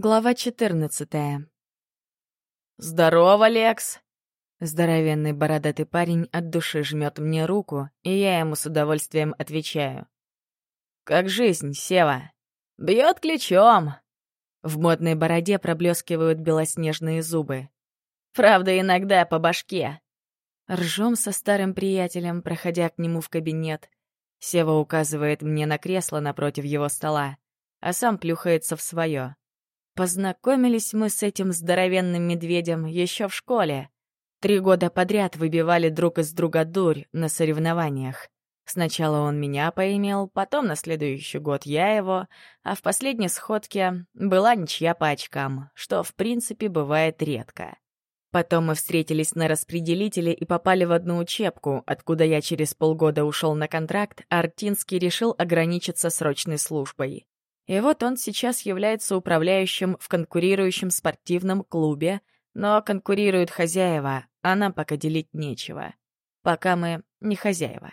Глава 14. «Здорово, Лекс!» Здоровенный бородатый парень от души жмет мне руку, и я ему с удовольствием отвечаю. «Как жизнь, Сева? Бьет ключом!» В модной бороде проблескивают белоснежные зубы. «Правда, иногда по башке!» Ржем со старым приятелем, проходя к нему в кабинет. Сева указывает мне на кресло напротив его стола, а сам плюхается в свое. Познакомились мы с этим здоровенным медведем еще в школе. Три года подряд выбивали друг из друга дурь на соревнованиях. Сначала он меня поимел, потом на следующий год я его, а в последней сходке была ничья по очкам, что, в принципе, бывает редко. Потом мы встретились на распределителе и попали в одну учебку, откуда я через полгода ушел на контракт, а Артинский решил ограничиться срочной службой. И вот он сейчас является управляющим в конкурирующем спортивном клубе, но конкурируют хозяева, а нам пока делить нечего. Пока мы не хозяева.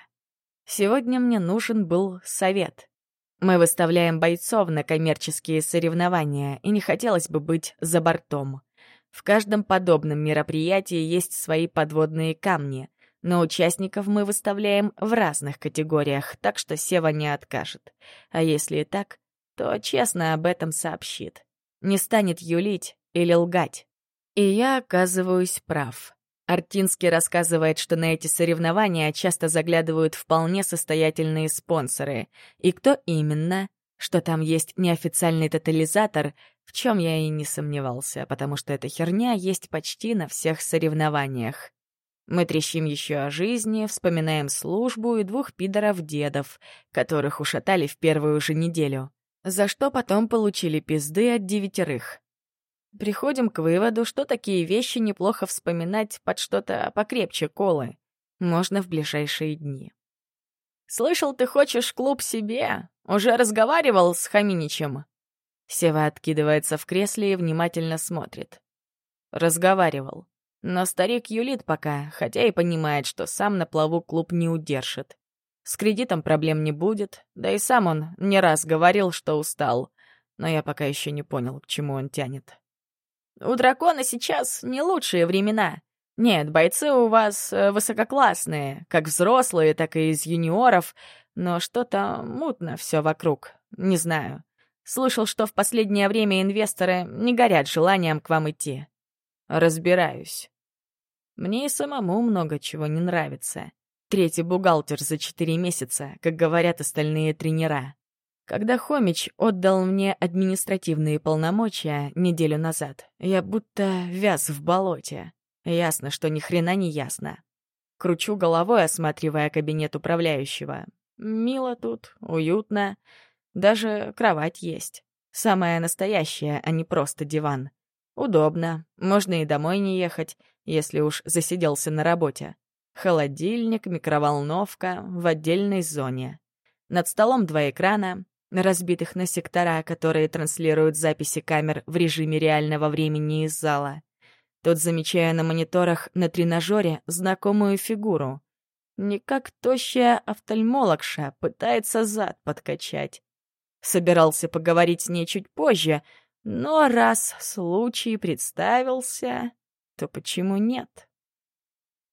Сегодня мне нужен был совет. Мы выставляем бойцов на коммерческие соревнования, и не хотелось бы быть за бортом. В каждом подобном мероприятии есть свои подводные камни, но участников мы выставляем в разных категориях, так что Сева не откажет. А если и так, то честно об этом сообщит. Не станет юлить или лгать. И я оказываюсь прав. Артинский рассказывает, что на эти соревнования часто заглядывают вполне состоятельные спонсоры. И кто именно? Что там есть неофициальный тотализатор, в чем я и не сомневался, потому что эта херня есть почти на всех соревнованиях. Мы трещим еще о жизни, вспоминаем службу и двух пидоров-дедов, которых ушатали в первую же неделю за что потом получили пизды от девятерых. Приходим к выводу, что такие вещи неплохо вспоминать под что-то покрепче колы. Можно в ближайшие дни. «Слышал, ты хочешь клуб себе? Уже разговаривал с Хаминичем?» Сева откидывается в кресле и внимательно смотрит. Разговаривал. Но старик юлит пока, хотя и понимает, что сам на плаву клуб не удержит. С кредитом проблем не будет, да и сам он не раз говорил, что устал, но я пока еще не понял, к чему он тянет. У дракона сейчас не лучшие времена. Нет, бойцы у вас э, высококлассные, как взрослые, так и из юниоров, но что-то мутно все вокруг, не знаю. Слышал, что в последнее время инвесторы не горят желанием к вам идти. Разбираюсь. Мне и самому много чего не нравится третий бухгалтер за четыре месяца, как говорят остальные тренера. Когда Хомич отдал мне административные полномочия неделю назад, я будто вяз в болоте. Ясно, что ни хрена не ясно. Кручу головой, осматривая кабинет управляющего. Мило тут, уютно. Даже кровать есть. Самая настоящая, а не просто диван. Удобно. Можно и домой не ехать, если уж засиделся на работе холодильник, микроволновка в отдельной зоне. Над столом два экрана, разбитых на сектора, которые транслируют записи камер в режиме реального времени из зала. Тут замечаю на мониторах на тренажере знакомую фигуру. Не как тощая офтальмологша пытается зад подкачать. Собирался поговорить с ней чуть позже, но раз случай представился, то почему нет?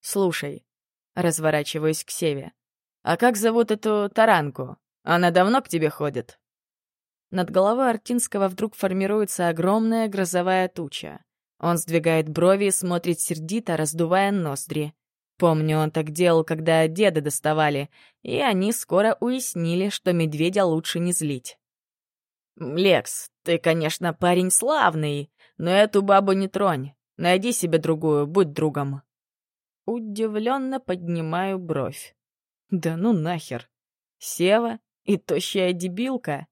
«Слушай, разворачиваюсь к Севе. «А как зовут эту таранку? Она давно к тебе ходит?» Над головой Артинского вдруг формируется огромная грозовая туча. Он сдвигает брови и смотрит сердито, раздувая ноздри. Помню, он так делал, когда деда доставали, и они скоро уяснили, что медведя лучше не злить. «Лекс, ты, конечно, парень славный, но эту бабу не тронь. Найди себе другую, будь другом». Удивленно поднимаю бровь. Да ну нахер. Сева и тощая дебилка.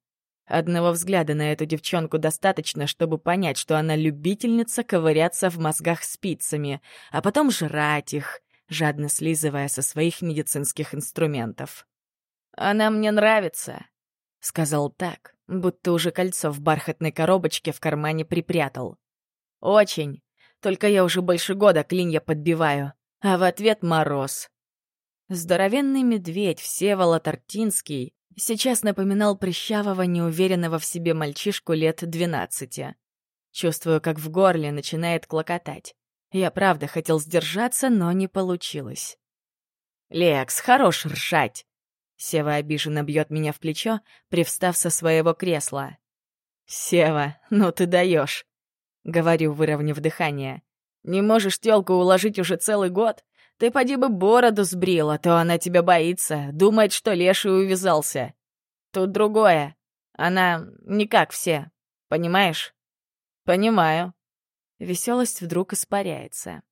Одного взгляда на эту девчонку достаточно, чтобы понять, что она любительница ковыряться в мозгах спицами, а потом жрать их, жадно слизывая со своих медицинских инструментов. «Она мне нравится», — сказал так, будто уже кольцо в бархатной коробочке в кармане припрятал. «Очень. Только я уже больше года клинья подбиваю. А в ответ мороз. Здоровенный медведь Всеволод Артинский сейчас напоминал прыщавого, неуверенного в себе мальчишку лет двенадцати. Чувствую, как в горле начинает клокотать. Я правда хотел сдержаться, но не получилось. «Лекс, хорош ржать!» Сева обиженно бьет меня в плечо, привстав со своего кресла. «Сева, ну ты даешь!» — говорю, выровняв дыхание. Не можешь телку уложить уже целый год? Ты поди бы бороду сбрила, то она тебя боится, думает, что леший увязался. Тут другое. Она не как все. Понимаешь? Понимаю. Веселость вдруг испаряется.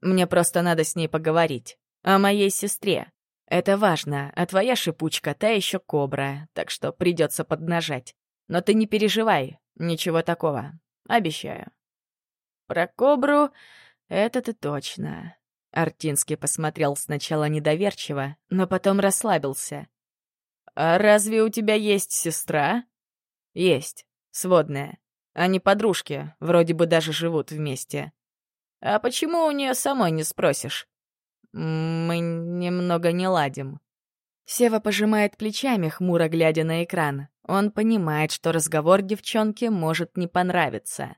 Мне просто надо с ней поговорить. О моей сестре. Это важно, а твоя шипучка та еще кобра, так что придется поднажать. Но ты не переживай, ничего такого. Обещаю. Про кобру это ты точно. Артинский посмотрел сначала недоверчиво, но потом расслабился. «А разве у тебя есть сестра?» «Есть. Сводная. Они подружки, вроде бы даже живут вместе». «А почему у нее самой не спросишь?» «Мы немного не ладим». Сева пожимает плечами, хмуро глядя на экран. Он понимает, что разговор девчонке может не понравиться.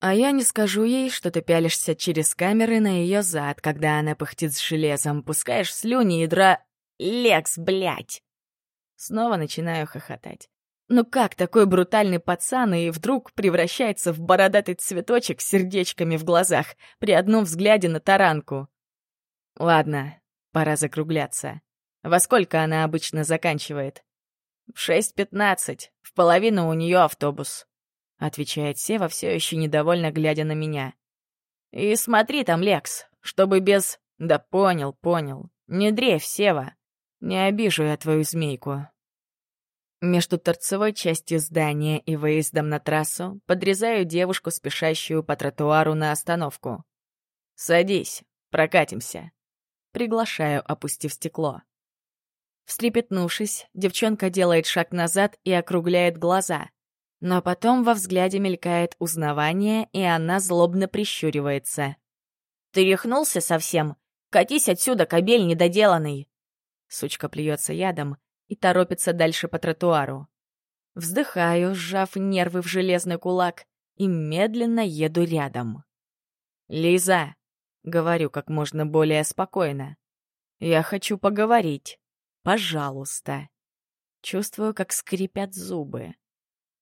А я не скажу ей, что ты пялишься через камеры на ее зад, когда она пыхтит с железом, пускаешь слюни и дра... Лекс, блядь! Снова начинаю хохотать. Ну как такой брутальный пацан и вдруг превращается в бородатый цветочек с сердечками в глазах при одном взгляде на таранку? Ладно, пора закругляться. Во сколько она обычно заканчивает? В 6.15. В половину у нее автобус. — отвечает Сева, все еще недовольно глядя на меня. «И смотри там, Лекс, чтобы без...» «Да понял, понял. Не дрейфь, Сева. Не обижу я твою змейку». Между торцевой частью здания и выездом на трассу подрезаю девушку, спешащую по тротуару на остановку. «Садись, прокатимся». Приглашаю, опустив стекло. Встрепетнувшись, девчонка делает шаг назад и округляет глаза — но потом во взгляде мелькает узнавание, и она злобно прищуривается. «Ты рехнулся совсем? Катись отсюда, кобель недоделанный!» Сучка плюется ядом и торопится дальше по тротуару. Вздыхаю, сжав нервы в железный кулак, и медленно еду рядом. «Лиза!» — говорю как можно более спокойно. «Я хочу поговорить. Пожалуйста!» Чувствую, как скрипят зубы.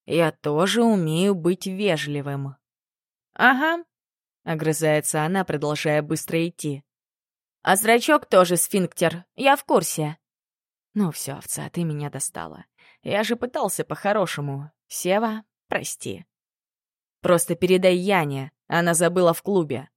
Я тоже умею быть вежливым». «Ага», — огрызается она, продолжая быстро идти. «А зрачок тоже сфинктер, я в курсе». «Ну все, овца, ты меня достала. Я же пытался по-хорошему. Сева, прости». «Просто передай Яне, она забыла в клубе».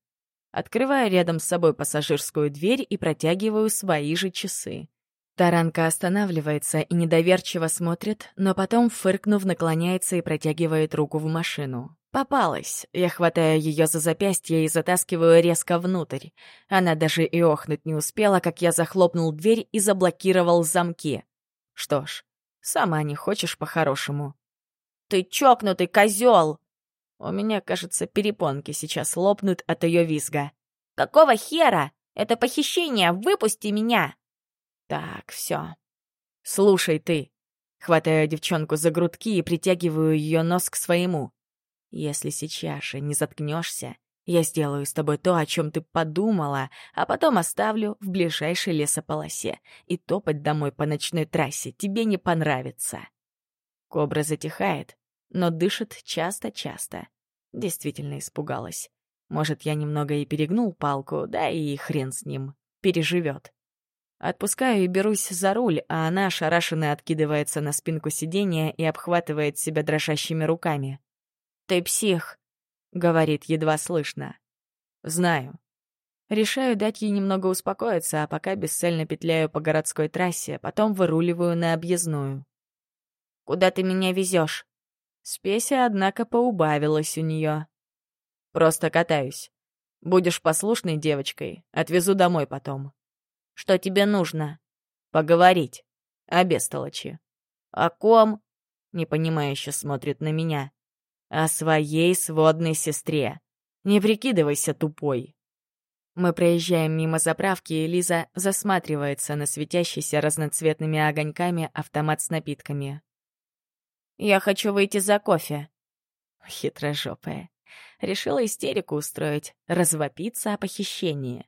Открываю рядом с собой пассажирскую дверь и протягиваю свои же часы. Таранка останавливается и недоверчиво смотрит, но потом, фыркнув, наклоняется и протягивает руку в машину. «Попалась!» Я хватаю ее за запястье и затаскиваю резко внутрь. Она даже и охнуть не успела, как я захлопнул дверь и заблокировал замки. Что ж, сама не хочешь по-хорошему. «Ты чокнутый козел!» У меня, кажется, перепонки сейчас лопнут от ее визга. «Какого хера? Это похищение! Выпусти меня!» Так, все. Слушай ты. Хватаю девчонку за грудки и притягиваю ее нос к своему. Если сейчас же не заткнешься, я сделаю с тобой то, о чем ты подумала, а потом оставлю в ближайшей лесополосе. И топать домой по ночной трассе тебе не понравится. Кобра затихает, но дышит часто-часто. Действительно испугалась. Может, я немного и перегнул палку, да и хрен с ним. Переживет. Отпускаю и берусь за руль, а она ошарашенно откидывается на спинку сиденья и обхватывает себя дрожащими руками. «Ты псих», — говорит едва слышно. «Знаю». Решаю дать ей немного успокоиться, а пока бесцельно петляю по городской трассе, а потом выруливаю на объездную. «Куда ты меня везёшь? Спеси, однако, поубавилась у неё. «Просто катаюсь. Будешь послушной девочкой, отвезу домой потом» что тебе нужно?» «Поговорить. А о бестолочи». «О ком?» — непонимающе смотрит на меня. «О своей сводной сестре. Не прикидывайся тупой». Мы проезжаем мимо заправки, и Лиза засматривается на светящийся разноцветными огоньками автомат с напитками. «Я хочу выйти за кофе». Хитрожопая. Решила истерику устроить, развопиться о похищении.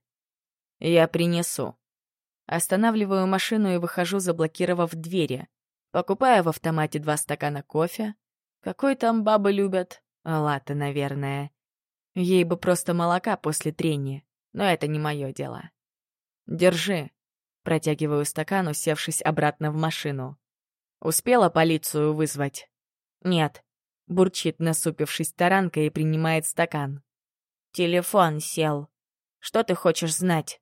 «Я принесу», Останавливаю машину и выхожу, заблокировав двери. Покупаю в автомате два стакана кофе. Какой там бабы любят? Латте, наверное. Ей бы просто молока после трения, но это не мое дело. Держи. Протягиваю стакан, усевшись обратно в машину. Успела полицию вызвать? Нет. Бурчит, насупившись таранкой и принимает стакан. Телефон сел. Что ты хочешь знать?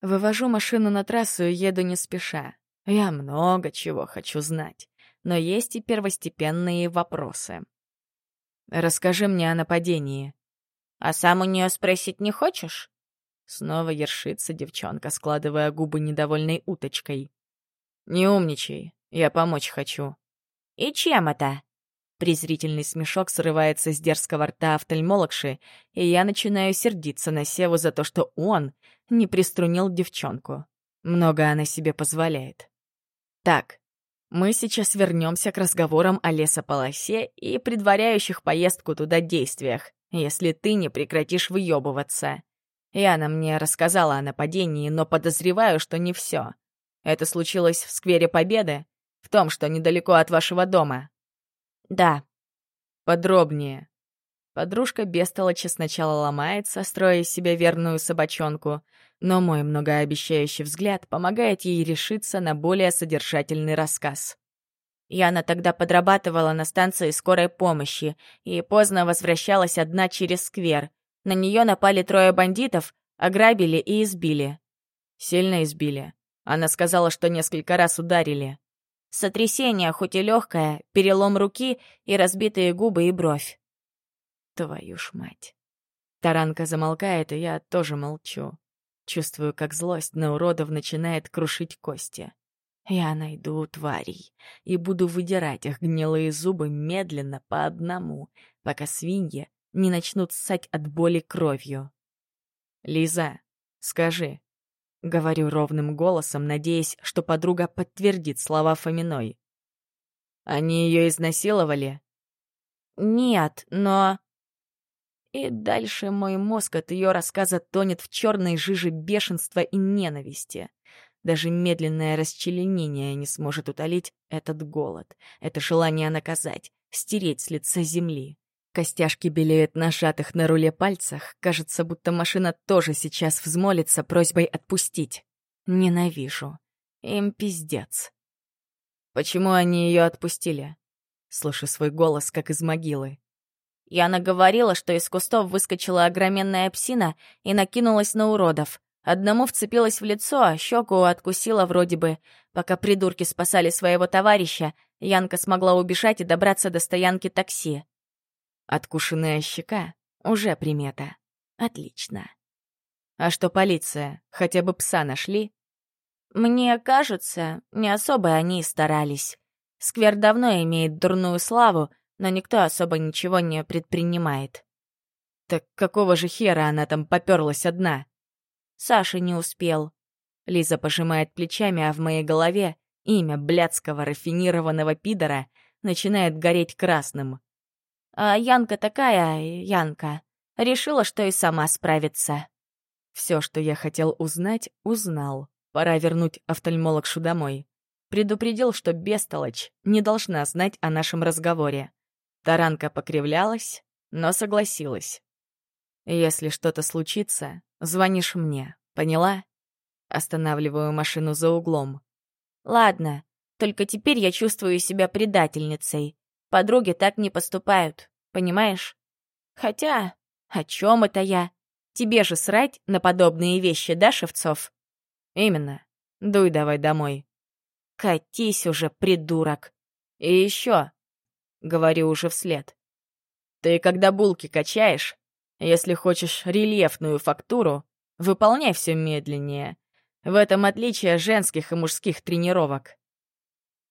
Вывожу машину на трассу и еду не спеша. Я много чего хочу знать, но есть и первостепенные вопросы. Расскажи мне о нападении. А сам у нее спросить не хочешь? Снова ершится девчонка, складывая губы недовольной уточкой. «Не умничай, я помочь хочу». «И чем это?» Презрительный смешок срывается с дерзкого рта офтальмологши, и я начинаю сердиться на Севу за то, что он не приструнил девчонку. Много она себе позволяет. Так, мы сейчас вернемся к разговорам о лесополосе и предваряющих поездку туда действиях, если ты не прекратишь выебываться. Яна мне рассказала о нападении, но подозреваю, что не все. Это случилось в сквере Победы, в том, что недалеко от вашего дома. Да. Подробнее. Подружка бестолочи сначала ломается, строя из себя верную собачонку, но мой многообещающий взгляд помогает ей решиться на более содержательный рассказ. Яна тогда подрабатывала на станции скорой помощи и поздно возвращалась одна через сквер. На нее напали трое бандитов, ограбили и избили. Сильно избили. Она сказала, что несколько раз ударили. Сотрясение, хоть и легкое, перелом руки и разбитые губы и бровь. Твою ж мать. Таранка замолкает, и я тоже молчу. Чувствую, как злость на уродов начинает крушить кости. Я найду тварей и буду выдирать их гнилые зубы медленно по одному, пока свиньи не начнут ссать от боли кровью. «Лиза, скажи, Говорю ровным голосом, надеясь, что подруга подтвердит слова Фоминой. «Они ее изнасиловали?» «Нет, но...» И дальше мой мозг от ее рассказа тонет в черной жиже бешенства и ненависти. Даже медленное расчленение не сможет утолить этот голод, это желание наказать, стереть с лица земли. Костяшки белеют на сжатых на руле пальцах. Кажется, будто машина тоже сейчас взмолится просьбой отпустить. Ненавижу. Им пиздец. Почему они ее отпустили? Слышу свой голос, как из могилы. Я наговорила, что из кустов выскочила огроменная псина и накинулась на уродов. Одному вцепилась в лицо, а щеку откусила вроде бы. Пока придурки спасали своего товарища, Янка смогла убежать и добраться до стоянки такси. Откушенная щека — уже примета. Отлично. А что полиция? Хотя бы пса нашли? Мне кажется, не особо они старались. Сквер давно имеет дурную славу, но никто особо ничего не предпринимает. Так какого же хера она там попёрлась одна? Саша не успел. Лиза пожимает плечами, а в моей голове имя блядского рафинированного пидора начинает гореть красным. А Янка такая, Янка, решила, что и сама справится. Все, что я хотел узнать, узнал. Пора вернуть офтальмологшу домой. Предупредил, что бестолочь не должна знать о нашем разговоре. Таранка покривлялась, но согласилась. «Если что-то случится, звонишь мне, поняла?» Останавливаю машину за углом. «Ладно, только теперь я чувствую себя предательницей. Подруги так не поступают, понимаешь? Хотя, о чем это я? Тебе же срать на подобные вещи, да, Шевцов? Именно. Дуй давай домой. Катись уже, придурок. И еще, говорю уже вслед. Ты когда булки качаешь, если хочешь рельефную фактуру, выполняй все медленнее. В этом отличие женских и мужских тренировок.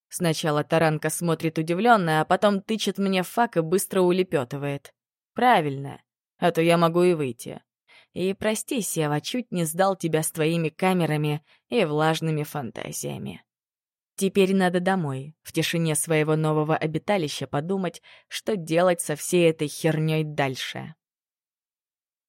Сначала таранка смотрит удивленно, а потом тычет мне фак и быстро улепетывает. «Правильно, а то я могу и выйти». И прости, Сева, чуть не сдал тебя с твоими камерами и влажными фантазиями. Теперь надо домой, в тишине своего нового обиталища подумать, что делать со всей этой херней дальше.